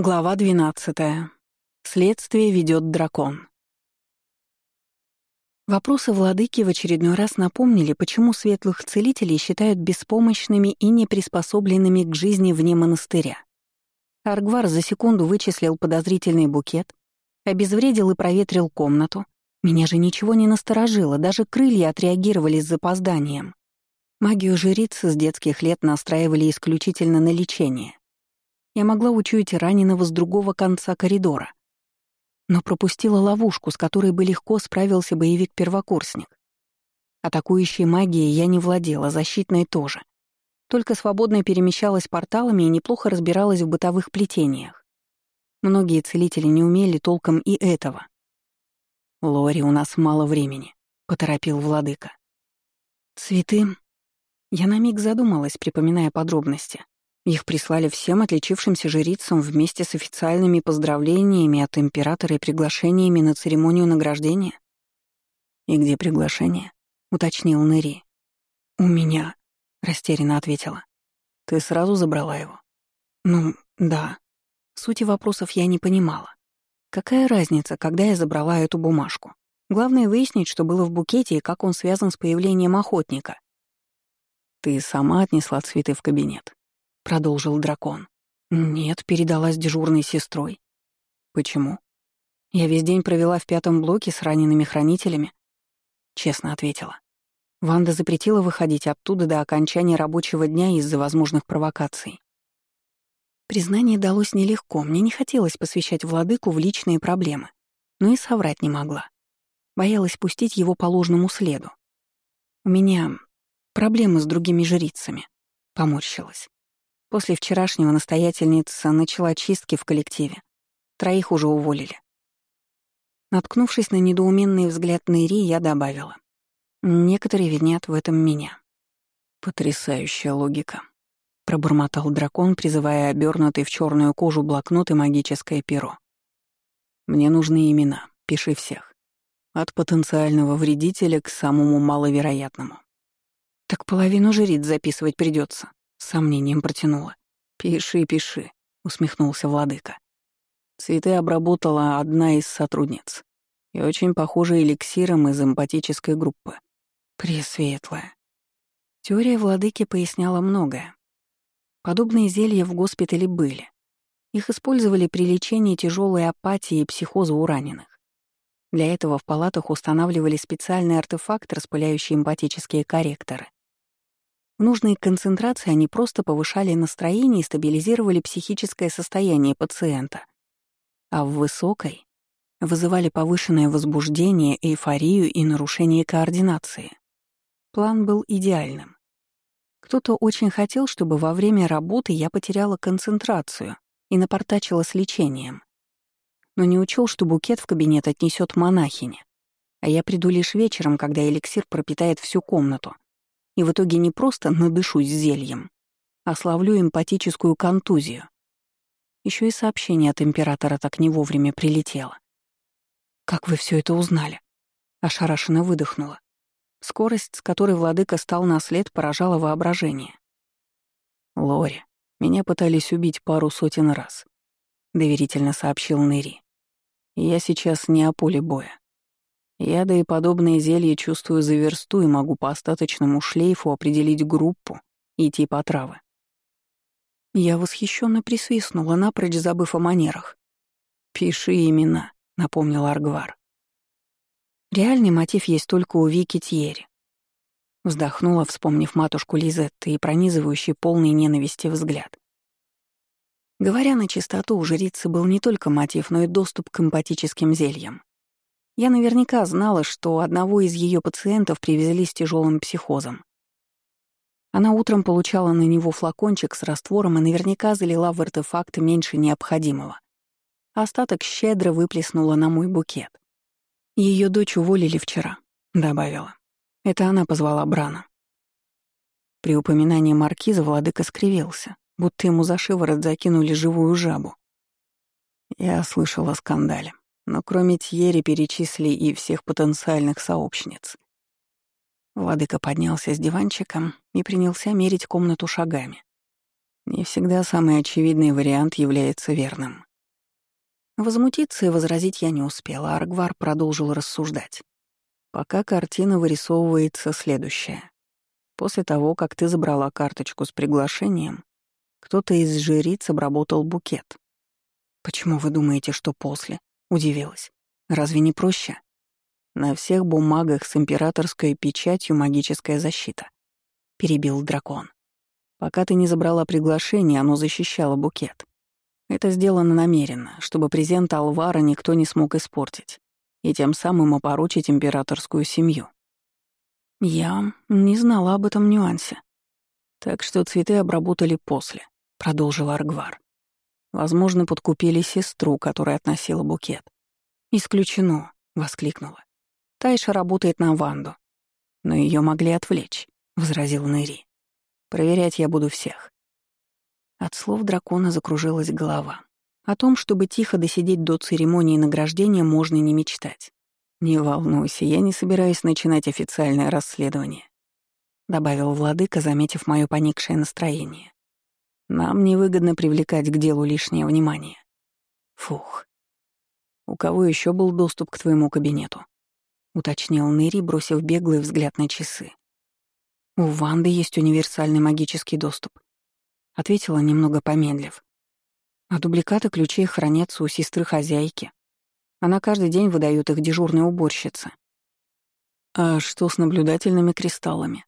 Глава 12. Следствие ведет дракон. Вопросы владыки в очередной раз напомнили, почему светлых целителей считают беспомощными и неприспособленными к жизни вне монастыря. Аргвар за секунду вычислил подозрительный букет, обезвредил и проветрил комнату. Меня же ничего не насторожило, даже крылья отреагировали с запозданием. Магию жрицы с детских лет настраивали исключительно на лечение я могла учуять раненого с другого конца коридора. Но пропустила ловушку, с которой бы легко справился боевик-первокурсник. Атакующей магией я не владела, защитной тоже. Только свободно перемещалась порталами и неплохо разбиралась в бытовых плетениях. Многие целители не умели толком и этого. «Лори, у нас мало времени», — поторопил владыка. «Цветы?» Я на миг задумалась, припоминая подробности. Их прислали всем отличившимся жрицам вместе с официальными поздравлениями от императора и приглашениями на церемонию награждения. «И где приглашение?» — уточнил Нэри. «У меня», — растерянно ответила. «Ты сразу забрала его?» «Ну, да». Сути вопросов я не понимала. Какая разница, когда я забрала эту бумажку? Главное выяснить, что было в букете и как он связан с появлением охотника. «Ты сама отнесла цветы в кабинет?» Продолжил дракон. Нет, передала с дежурной сестрой. Почему? Я весь день провела в пятом блоке с ранеными хранителями. Честно ответила. Ванда запретила выходить оттуда до окончания рабочего дня из-за возможных провокаций. Признание далось нелегко, мне не хотелось посвящать владыку в личные проблемы, но и соврать не могла. Боялась пустить его по ложному следу. У меня проблемы с другими жрицами. Поморщилась. После вчерашнего настоятельница начала чистки в коллективе. Троих уже уволили. Наткнувшись на недоуменный взгляд Нэри, я добавила. Некоторые винят в этом меня. Потрясающая логика. Пробормотал дракон, призывая обернутый в черную кожу блокнот и магическое перо. Мне нужны имена, пиши всех. От потенциального вредителя к самому маловероятному. Так половину жриц записывать придется. С сомнением протянула. «Пиши, пиши», — усмехнулся владыка. Цветы обработала одна из сотрудниц. И очень похожа эликсиром из эмпатической группы. Пресветлая. Теория владыки поясняла многое. Подобные зелья в госпитале были. Их использовали при лечении тяжелой апатии и психоза у раненых. Для этого в палатах устанавливали специальный артефакт, распыляющий эмпатические корректоры. В нужной концентрации они просто повышали настроение и стабилизировали психическое состояние пациента. А в высокой вызывали повышенное возбуждение, эйфорию и нарушение координации. План был идеальным. Кто-то очень хотел, чтобы во время работы я потеряла концентрацию и напортачила с лечением. Но не учел, что букет в кабинет отнесет монахиня, а я приду лишь вечером, когда эликсир пропитает всю комнату — и в итоге не просто надышусь зельем, а славлю эмпатическую контузию. Еще и сообщение от императора так не вовремя прилетело. «Как вы все это узнали?» Ошарашенно выдохнула. Скорость, с которой владыка стал на след, поражала воображение. «Лори, меня пытались убить пару сотен раз», — доверительно сообщил Нэри. «Я сейчас не о поле боя. Яда и подобные зелья чувствую за версту и могу по остаточному шлейфу определить группу и тип отравы. Я восхищенно присвистнула, напрочь забыв о манерах. «Пиши имена», — напомнил Аргвар. Реальный мотив есть только у Вики Тьери. Вздохнула, вспомнив матушку Лизетты и пронизывающий полный ненависти взгляд. Говоря на чистоту, у жрицы был не только мотив, но и доступ к эмпатическим зельям. Я наверняка знала, что одного из ее пациентов привезли с тяжелым психозом. Она утром получала на него флакончик с раствором и наверняка залила в артефакт меньше необходимого. Остаток щедро выплеснула на мой букет. Ее дочь уволили вчера, добавила. Это она позвала Брана. При упоминании маркиза владыка скривился, будто ему за шиворот закинули живую жабу. Я слышала о скандале но кроме Тьери перечисли и всех потенциальных сообщниц. Владыка поднялся с диванчиком и принялся мерить комнату шагами. Не всегда самый очевидный вариант является верным. Возмутиться и возразить я не успела, Аргвар продолжил рассуждать. Пока картина вырисовывается следующая. После того, как ты забрала карточку с приглашением, кто-то из жриц обработал букет. «Почему вы думаете, что после?» — удивилась. «Разве не проще?» «На всех бумагах с императорской печатью магическая защита», — перебил дракон. «Пока ты не забрала приглашение, оно защищало букет. Это сделано намеренно, чтобы презент Алвара никто не смог испортить и тем самым опорочить императорскую семью. Я не знала об этом нюансе. Так что цветы обработали после, продолжил Аргвар. Возможно, подкупили сестру, которая относила букет. «Исключено», — воскликнула. «Тайша работает на Ванду». «Но ее могли отвлечь», — возразил Нэри. «Проверять я буду всех». От слов дракона закружилась голова. О том, чтобы тихо досидеть до церемонии награждения, можно не мечтать. «Не волнуйся, я не собираюсь начинать официальное расследование», — добавил владыка, заметив мое поникшее настроение. «Нам невыгодно привлекать к делу лишнее внимание». «Фух. У кого еще был доступ к твоему кабинету?» — уточнил Нэри, бросив беглый взгляд на часы. «У Ванды есть универсальный магический доступ», — ответила, немного помедлив. «А дубликаты ключей хранятся у сестры хозяйки. Она каждый день выдает их дежурной уборщице. А что с наблюдательными кристаллами?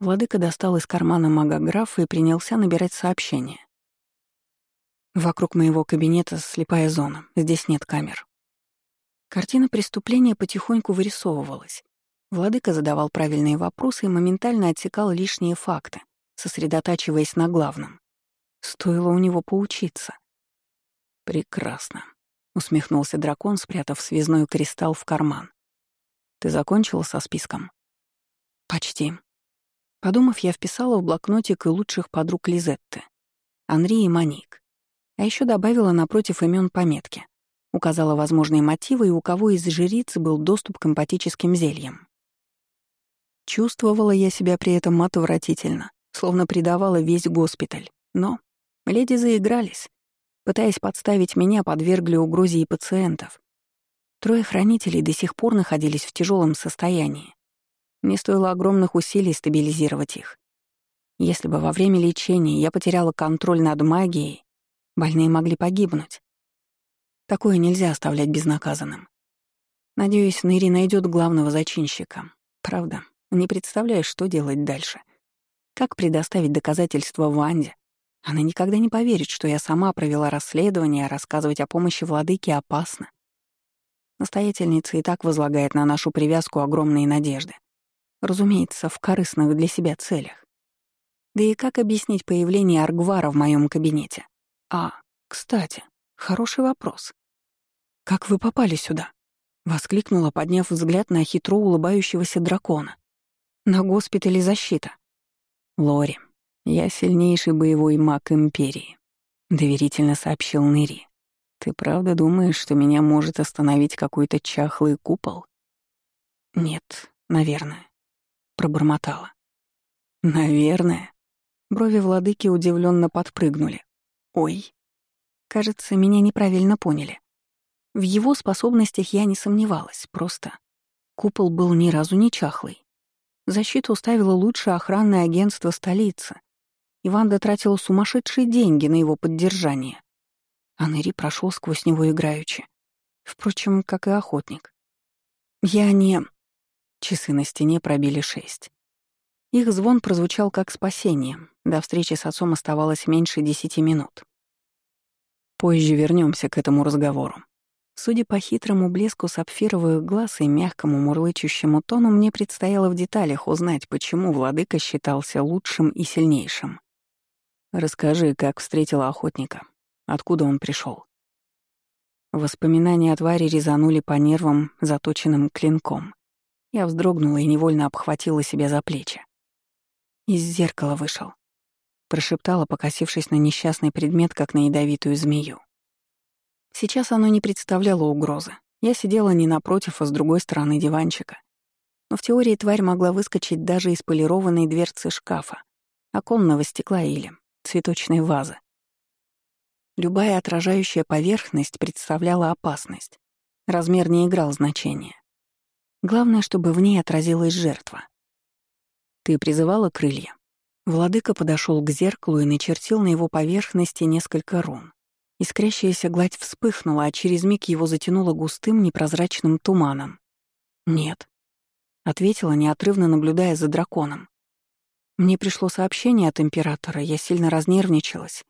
Владыка достал из кармана магографа и принялся набирать сообщения. Вокруг моего кабинета слепая зона, здесь нет камер. Картина преступления потихоньку вырисовывалась. Владыка задавал правильные вопросы и моментально отсекал лишние факты, сосредотачиваясь на главном. Стоило у него поучиться. Прекрасно. — усмехнулся дракон, спрятав связной кристалл в карман. «Ты закончила со списком?» «Почти». Подумав, я вписала в блокнотик и лучших подруг Лизетты, Анри и Маник. А еще добавила напротив имен пометки. Указала возможные мотивы и у кого из жриц был доступ к эмпатическим зельям. Чувствовала я себя при этом отвратительно, словно предавала весь госпиталь. Но леди заигрались пытаясь подставить меня, подвергли угрозе и пациентов. Трое хранителей до сих пор находились в тяжелом состоянии. Мне стоило огромных усилий стабилизировать их. Если бы во время лечения я потеряла контроль над магией, больные могли погибнуть. Такое нельзя оставлять безнаказанным. Надеюсь, Нэри найдет главного зачинщика. Правда, не представляю, что делать дальше. Как предоставить доказательства Ванде, она никогда не поверит, что я сама провела расследование, а рассказывать о помощи владыке опасно. Настоятельница и так возлагает на нашу привязку огромные надежды. Разумеется, в корыстных для себя целях. Да и как объяснить появление Аргвара в моем кабинете? А, кстати, хороший вопрос. «Как вы попали сюда?» — воскликнула, подняв взгляд на хитро улыбающегося дракона. «На госпитале защита». «Лори, «Я сильнейший боевой маг Империи», — доверительно сообщил Нэри. «Ты правда думаешь, что меня может остановить какой-то чахлый купол?» «Нет, наверное», — пробормотала. «Наверное». Брови владыки удивленно подпрыгнули. «Ой, кажется, меня неправильно поняли. В его способностях я не сомневалась, просто купол был ни разу не чахлый. Защиту ставило лучшее охранное агентство столицы, Иван дотратил сумасшедшие деньги на его поддержание. А Нэри прошел сквозь него играючи. Впрочем, как и охотник. Я не... Часы на стене пробили шесть. Их звон прозвучал как спасение. До встречи с отцом оставалось меньше десяти минут. Позже вернемся к этому разговору. Судя по хитрому блеску сапфировых глаз и мягкому мурлычущему тону, мне предстояло в деталях узнать, почему владыка считался лучшим и сильнейшим. Расскажи, как встретила охотника. Откуда он пришел? Воспоминания о твари резанули по нервам заточенным клинком. Я вздрогнула и невольно обхватила себя за плечи. Из зеркала вышел. Прошептала, покосившись на несчастный предмет, как на ядовитую змею. Сейчас оно не представляло угрозы. Я сидела не напротив, а с другой стороны диванчика. Но в теории тварь могла выскочить даже из полированной дверцы шкафа, оконного стекла или цветочной вазы. Любая отражающая поверхность представляла опасность. Размер не играл значения. Главное, чтобы в ней отразилась жертва. «Ты призывала крылья?» Владыка подошел к зеркалу и начертил на его поверхности несколько рун. Искрящаяся гладь вспыхнула, а через миг его затянуло густым непрозрачным туманом. «Нет», — ответила, неотрывно наблюдая за драконом. Мне пришло сообщение от императора, я сильно разнервничалась.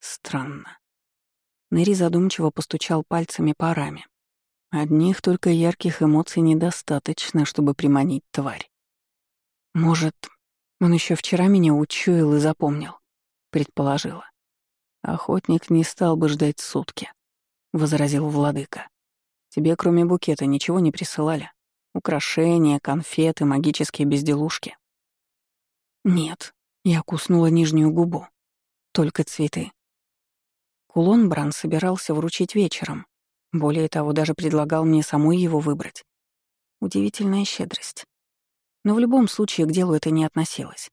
Странно. Нэри задумчиво постучал пальцами по раме. Одних только ярких эмоций недостаточно, чтобы приманить тварь. Может, он еще вчера меня учуял и запомнил, предположила. Охотник не стал бы ждать сутки, возразил владыка. Тебе кроме букета ничего не присылали? Украшения, конфеты, магические безделушки? Нет, я куснула нижнюю губу. Только цветы. Кулон Бран собирался вручить вечером. Более того, даже предлагал мне самой его выбрать. Удивительная щедрость. Но в любом случае к делу это не относилось.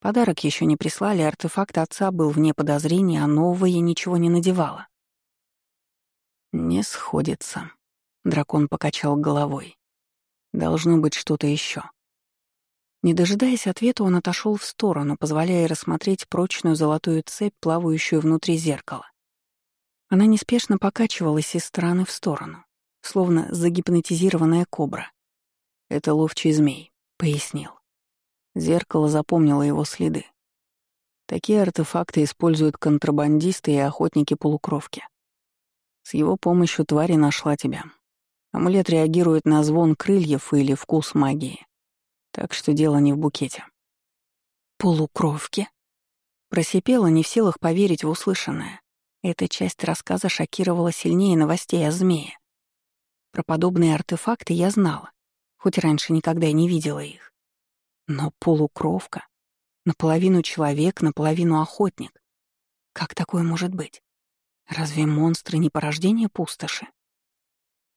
Подарок еще не прислали, артефакт отца был вне подозрения, а нового я ничего не надевала. «Не сходится», — дракон покачал головой. «Должно быть что-то еще. Не дожидаясь ответа, он отошел в сторону, позволяя рассмотреть прочную золотую цепь, плавающую внутри зеркала. Она неспешно покачивалась из стороны в сторону, словно загипнотизированная кобра. «Это ловчий змей», — пояснил. Зеркало запомнило его следы. Такие артефакты используют контрабандисты и охотники-полукровки. С его помощью тварь нашла тебя. Амулет реагирует на звон крыльев или вкус магии. Так что дело не в букете. «Полукровки?» Просипела, не в силах поверить в услышанное. Эта часть рассказа шокировала сильнее новостей о змее. Про подобные артефакты я знала, хоть раньше никогда и не видела их. Но полукровка, наполовину человек, наполовину охотник. Как такое может быть? Разве монстры не порождение пустоши?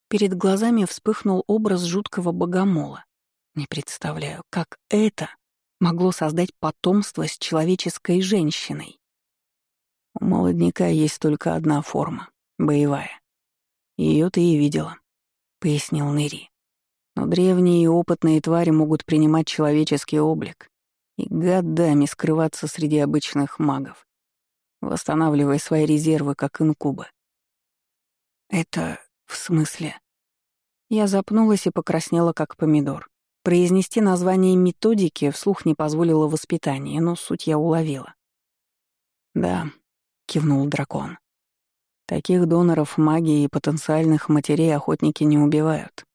Перед глазами вспыхнул образ жуткого богомола, не представляю, как это могло создать потомство с человеческой женщиной. У молодняка есть только одна форма — боевая. Ее ты и видела, — пояснил Нэри. Но древние и опытные твари могут принимать человеческий облик и годами скрываться среди обычных магов, восстанавливая свои резервы, как инкубы. Это в смысле? Я запнулась и покраснела, как помидор. Произнести название методики вслух не позволило воспитание, но суть я уловила. «Да», — кивнул дракон. «Таких доноров магии и потенциальных матерей охотники не убивают,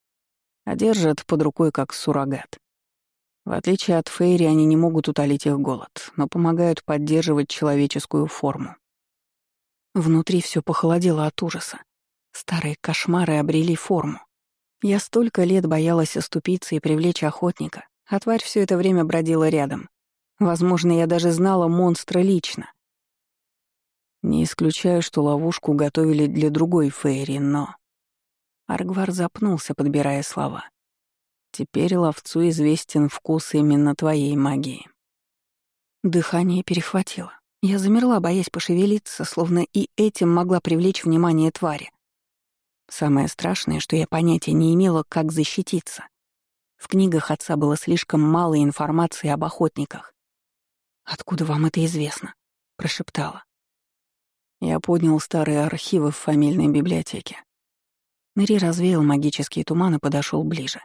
а держат под рукой как суррогат. В отличие от Фейри, они не могут утолить их голод, но помогают поддерживать человеческую форму. Внутри все похолодело от ужаса. Старые кошмары обрели форму. Я столько лет боялась оступиться и привлечь охотника, а тварь все это время бродила рядом. Возможно, я даже знала монстра лично. Не исключаю, что ловушку готовили для другой Фейри, но... Аргвар запнулся, подбирая слова. Теперь ловцу известен вкус именно твоей магии. Дыхание перехватило. Я замерла, боясь пошевелиться, словно и этим могла привлечь внимание твари. Самое страшное, что я понятия не имела, как защититься. В книгах отца было слишком мало информации об охотниках. «Откуда вам это известно?» — прошептала. Я поднял старые архивы в фамильной библиотеке. Нэри развеял магический туман и подошел ближе.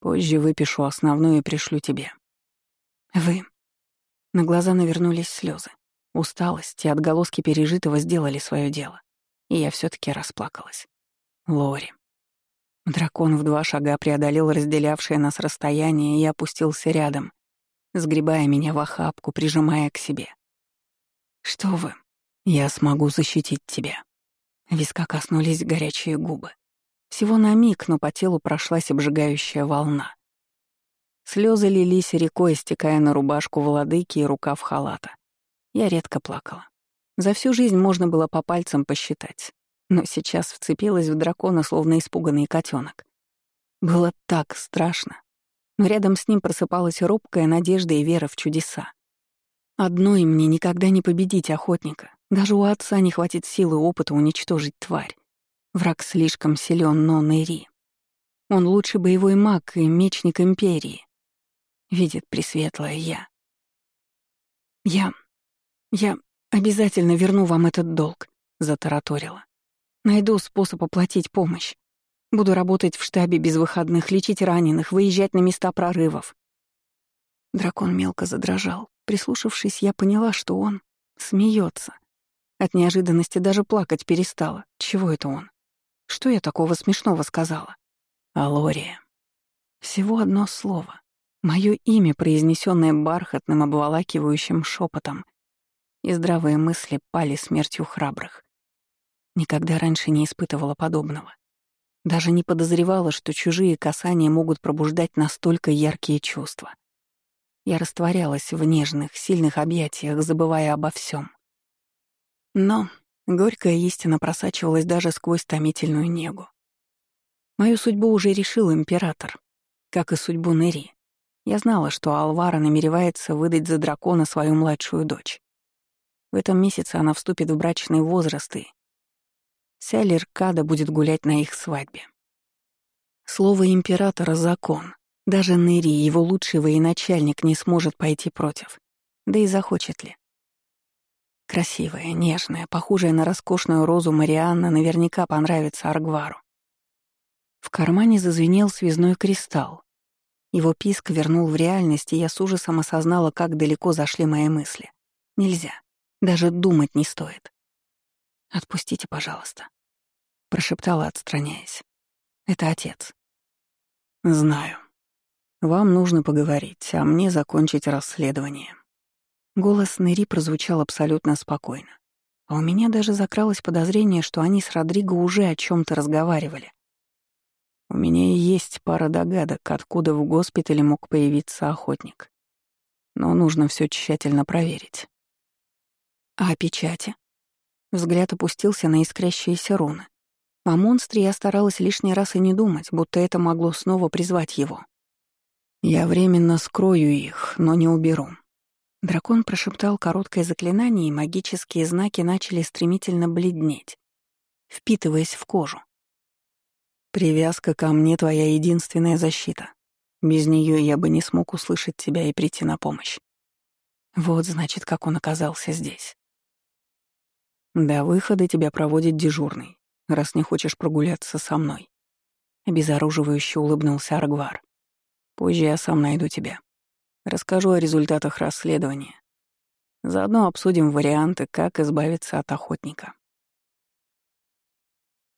Позже выпишу основную и пришлю тебе. Вы. На глаза навернулись слезы. Усталость и отголоски пережитого сделали свое дело. И я все таки расплакалась. Лори. Дракон в два шага преодолел разделявшее нас расстояние и опустился рядом, сгребая меня в охапку, прижимая к себе. «Что вы? Я смогу защитить тебя». Виска коснулись горячие губы. Всего на миг, но по телу прошлась обжигающая волна. Слезы лились рекой, стекая на рубашку владыки и рукав халата. Я редко плакала. За всю жизнь можно было по пальцам посчитать но сейчас вцепилась в дракона, словно испуганный котенок. Было так страшно, но рядом с ним просыпалась робкая надежда и вера в чудеса. Одной мне никогда не победить охотника, Даже у отца не хватит силы и опыта уничтожить тварь. Враг слишком силен, но Нэри. Он лучший боевой маг и мечник Империи. Видит Пресветлая я. Я... я обязательно верну вам этот долг, затараторила. Найду способ оплатить помощь. Буду работать в штабе без выходных, лечить раненых, выезжать на места прорывов. Дракон мелко задрожал. Прислушавшись, я поняла, что он смеется. От неожиданности даже плакать перестала. Чего это он? Что я такого смешного сказала? Алория. Всего одно слово. Мое имя, произнесенное бархатным, обволакивающим шепотом, и здравые мысли пали смертью храбрых. Никогда раньше не испытывала подобного. Даже не подозревала, что чужие касания могут пробуждать настолько яркие чувства. Я растворялась в нежных, сильных объятиях, забывая обо всем. Но горькая истина просачивалась даже сквозь томительную негу. Мою судьбу уже решил император, как и судьбу Нери. Я знала, что Алвара намеревается выдать за дракона свою младшую дочь. В этом месяце она вступит в брачный возраст, и вся Леркада будет гулять на их свадьбе. Слово императора — закон. Даже Нэри, его лучший военачальник, не сможет пойти против. Да и захочет ли. Красивая, нежная, похожая на роскошную розу Марианна наверняка понравится Аргвару. В кармане зазвенел связной кристалл. Его писк вернул в реальность, и я с ужасом осознала, как далеко зашли мои мысли. Нельзя. Даже думать не стоит. «Отпустите, пожалуйста», — прошептала, отстраняясь. «Это отец». «Знаю», вам нужно поговорить, а мне закончить расследование». Голос Нэри прозвучал абсолютно спокойно. А у меня даже закралось подозрение, что они с Родриго уже о чем то разговаривали. У меня и есть пара догадок, откуда в госпитале мог появиться охотник. Но нужно все тщательно проверить. А о печати? Взгляд опустился на искрящиеся руны. О монстре я старалась лишний раз и не думать, будто это могло снова призвать его. Я временно скрою их, но не уберу. Дракон прошептал короткое заклинание, и магические знаки начали стремительно бледнеть, впитываясь в кожу. Привязка ко мне — твоя единственная защита. Без нее я бы не смог услышать тебя и прийти на помощь. Вот, значит, как он оказался здесь. До выхода тебя проводит дежурный, раз не хочешь прогуляться со мной. Обезоруживающе улыбнулся Аргвар. Позже я сам найду тебя. Расскажу о результатах расследования. Заодно обсудим варианты, как избавиться от охотника.